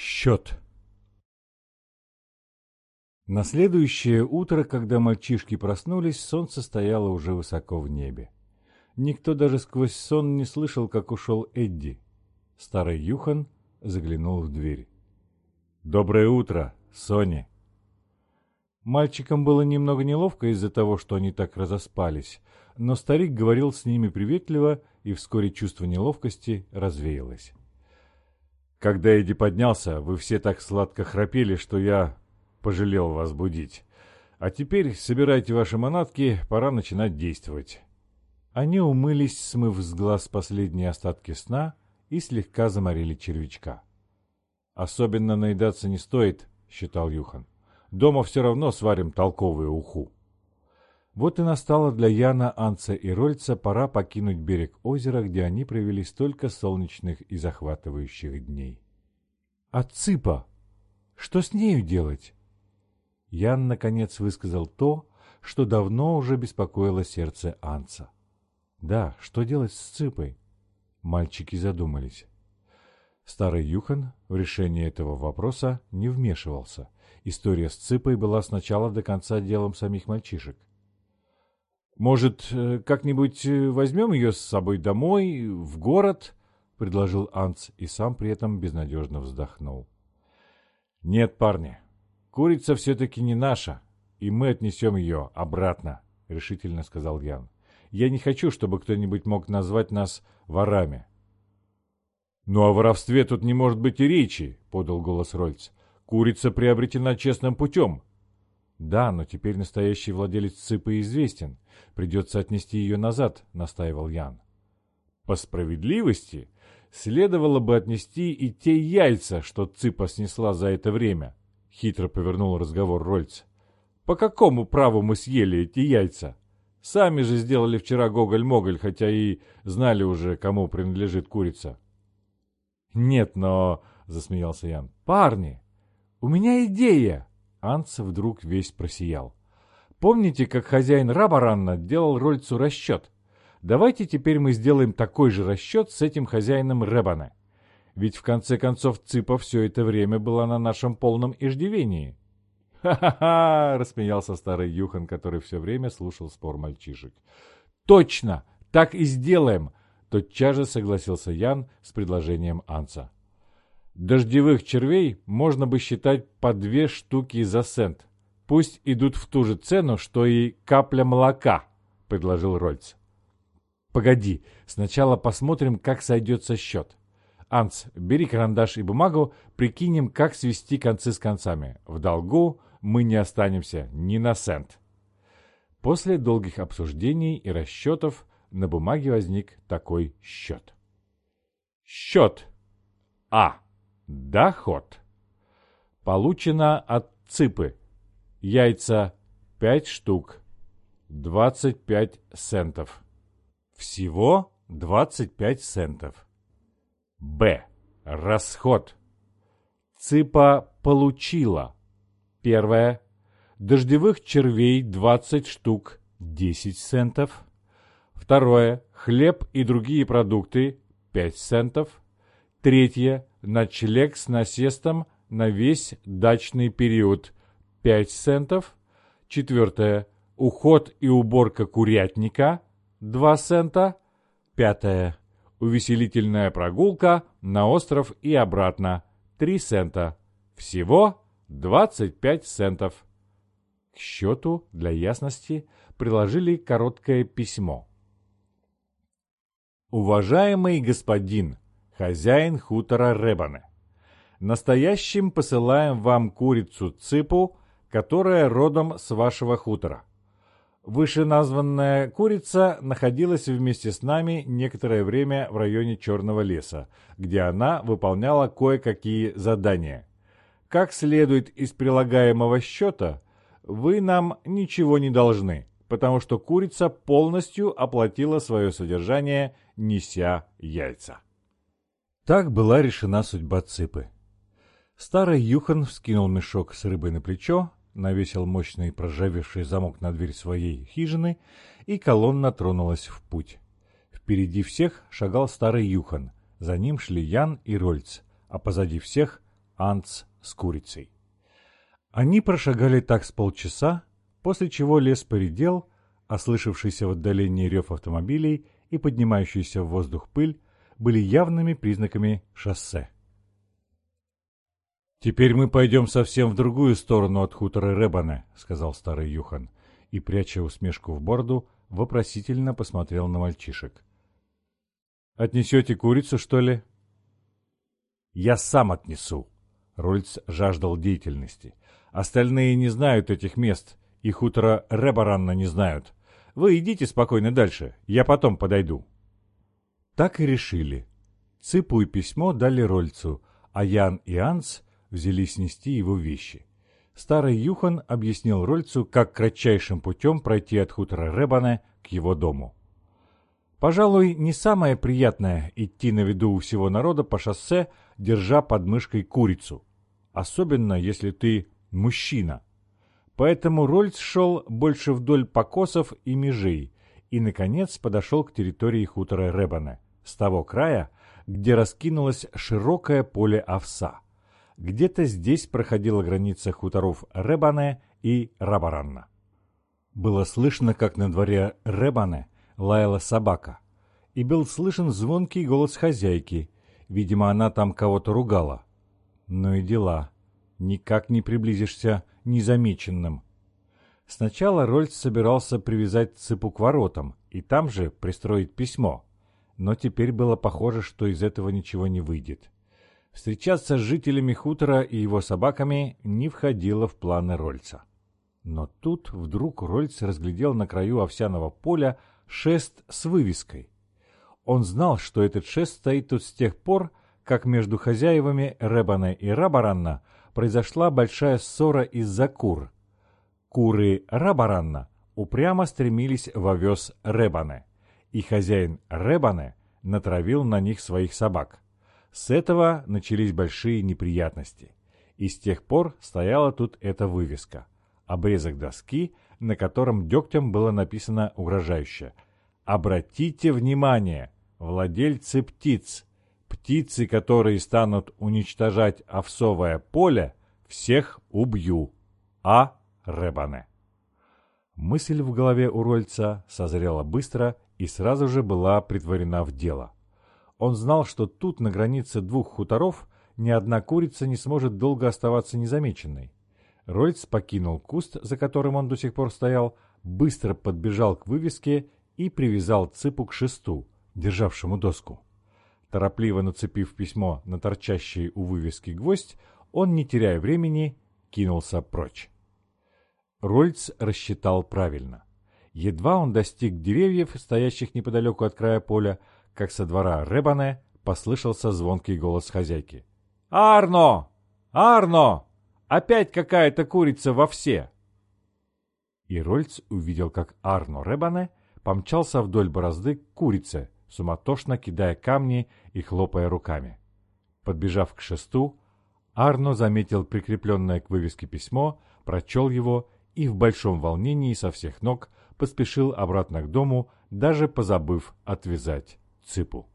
Счет. На следующее утро, когда мальчишки проснулись, солнце стояло уже высоко в небе. Никто даже сквозь сон не слышал, как ушел Эдди. Старый Юхан заглянул в дверь. «Доброе утро, Соня!» Мальчикам было немного неловко из-за того, что они так разоспались, но старик говорил с ними приветливо, и вскоре чувство неловкости развеялось. Когда Эдди поднялся, вы все так сладко храпели, что я пожалел вас будить. А теперь собирайте ваши манатки, пора начинать действовать. Они умылись, смыв с глаз последние остатки сна, и слегка заморили червячка. «Особенно наедаться не стоит», — считал Юхан. «Дома все равно сварим толковую уху». Вот и настало для Яна, Анца и Рольца пора покинуть берег озера, где они провели столько солнечных и захватывающих дней. «А Цыпа? Что с нею делать?» Ян, наконец, высказал то, что давно уже беспокоило сердце Анца. «Да, что делать с Цыпой?» Мальчики задумались. Старый Юхан в решение этого вопроса не вмешивался. История с Цыпой была сначала до конца делом самих мальчишек. «Может, э, как-нибудь э, возьмем ее с собой домой, в город?» — предложил Анц и сам при этом безнадежно вздохнул. «Нет, парни, курица все-таки не наша, и мы отнесем ее обратно», — решительно сказал Ян. «Я не хочу, чтобы кто-нибудь мог назвать нас ворами». «Ну о воровстве тут не может быть и речи», — подал голос Рольц. «Курица приобретена честным путем, «Да, но теперь настоящий владелец цыпы известен. Придется отнести ее назад», — настаивал Ян. «По справедливости следовало бы отнести и те яйца, что цыпа снесла за это время», — хитро повернул разговор Рольц. «По какому праву мы съели эти яйца? Сами же сделали вчера гоголь-моголь, хотя и знали уже, кому принадлежит курица». «Нет, но...» — засмеялся Ян. «Парни, у меня идея!» Анц вдруг весь просиял. «Помните, как хозяин Рабаранна делал Рольцу расчет? Давайте теперь мы сделаем такой же расчет с этим хозяином Ребана. Ведь в конце концов Цыпа все это время была на нашем полном иждивении». «Ха-ха-ха!» — рассмеялся старый Юхан, который все время слушал спор мальчишек. «Точно! Так и сделаем!» — тотчас же согласился Ян с предложением Анца. Дождевых червей можно бы считать по две штуки за цент. Пусть идут в ту же цену, что и капля молока, предложил Рольц. Погоди, сначала посмотрим, как сойдется счет. Анц, бери карандаш и бумагу, прикинем, как свести концы с концами. В долгу мы не останемся ни на цент. После долгих обсуждений и расчетов на бумаге возник такой счет. Счет А. Доход. Получено от цыпы. Яйца 5 штук. 25 центов. Всего 25 центов. Б. Расход. Цыпа получила. Первое. Дождевых червей 20 штук. 10 центов. Второе. Хлеб и другие продукты 5 центов. Третье ночлег с насестом на весь дачный период 5 центов. Четвертое. Уход и уборка курятника 2 цента. Пятое. Увеселительная прогулка на остров и обратно 3 цента. Всего 25 центов. К счету, для ясности, приложили короткое письмо. «Уважаемый господин, хозяин хутора Ребаны. Настоящим посылаем вам курицу Ципу, которая родом с вашего хутора. Вышеназванная курица находилась вместе с нами некоторое время в районе Черного леса, где она выполняла кое-какие задания. Как следует из прилагаемого счета, вы нам ничего не должны, потому что курица полностью оплатила свое содержание, неся яйца. Так была решена судьба Цыпы. Старый Юхан вскинул мешок с рыбой на плечо, навесил мощный проржавевший замок на дверь своей хижины, и колонна тронулась в путь. Впереди всех шагал старый Юхан, за ним шли Ян и Рольц, а позади всех — Анц с курицей. Они прошагали так с полчаса, после чего лес поредел, а слышавшийся в отдалении рев автомобилей и поднимающийся в воздух пыль были явными признаками шоссе. «Теперь мы пойдем совсем в другую сторону от хутора Ребане», — сказал старый Юхан, и, пряча усмешку в бороду, вопросительно посмотрел на мальчишек. «Отнесете курицу, что ли?» «Я сам отнесу», — Рольц жаждал деятельности. «Остальные не знают этих мест, и хутора Ребаранна не знают. Вы идите спокойно дальше, я потом подойду». Так и решили. Цыпу и письмо дали Рольцу, а Ян и Анс взялись нести его вещи. Старый Юхан объяснил Рольцу, как кратчайшим путем пройти от хутора Ребане к его дому. Пожалуй, не самое приятное идти на виду у всего народа по шоссе, держа под мышкой курицу. Особенно, если ты мужчина. Поэтому Рольц шел больше вдоль покосов и межей и, наконец, подошел к территории хутора Ребане, с того края, где раскинулось широкое поле овса. Где-то здесь проходила граница хуторов Ребане и Рабаранна. Было слышно, как на дворе Ребане лаяла собака, и был слышен звонкий голос хозяйки. Видимо, она там кого-то ругала. Ну и дела. Никак не приблизишься незамеченным. Сначала Рольц собирался привязать цепу к воротам и там же пристроить письмо. Но теперь было похоже, что из этого ничего не выйдет. Встречаться с жителями хутора и его собаками не входило в планы Рольца. Но тут вдруг Рольц разглядел на краю овсяного поля шест с вывеской. Он знал, что этот шест стоит тут с тех пор, как между хозяевами Ребане и Рабаранна произошла большая ссора из-за кур. Куры Рабаранна упрямо стремились в овес Ребане, и хозяин Ребане натравил на них своих собак – с этого начались большие неприятности. И с тех пор стояла тут эта вывеска. Обрезок доски, на котором дегтем было написано угрожающе. «Обратите внимание, владельцы птиц, птицы, которые станут уничтожать овсовое поле, всех убью. А. Ребане». Мысль в голове у Рольца созрела быстро и сразу же была притворена в дело – он знал, что тут, на границе двух хуторов, ни одна курица не сможет долго оставаться незамеченной. Рольц покинул куст, за которым он до сих пор стоял, быстро подбежал к вывеске и привязал цыпу к шесту, державшему доску. Торопливо нацепив письмо на торчащий у вывески гвоздь, он, не теряя времени, кинулся прочь. Рольц рассчитал правильно. Едва он достиг деревьев, стоящих неподалеку от края поля, как со двора Ребане послышался звонкий голос хозяйки. «Арно! Арно! Опять какая-то курица во все!» И Рольц увидел, как Арно Ребане помчался вдоль борозды к курице, суматошно кидая камни и хлопая руками. Подбежав к шесту, Арно заметил прикрепленное к вывеске письмо, прочел его и в большом волнении со всех ног поспешил обратно к дому, даже позабыв отвязать цыпу.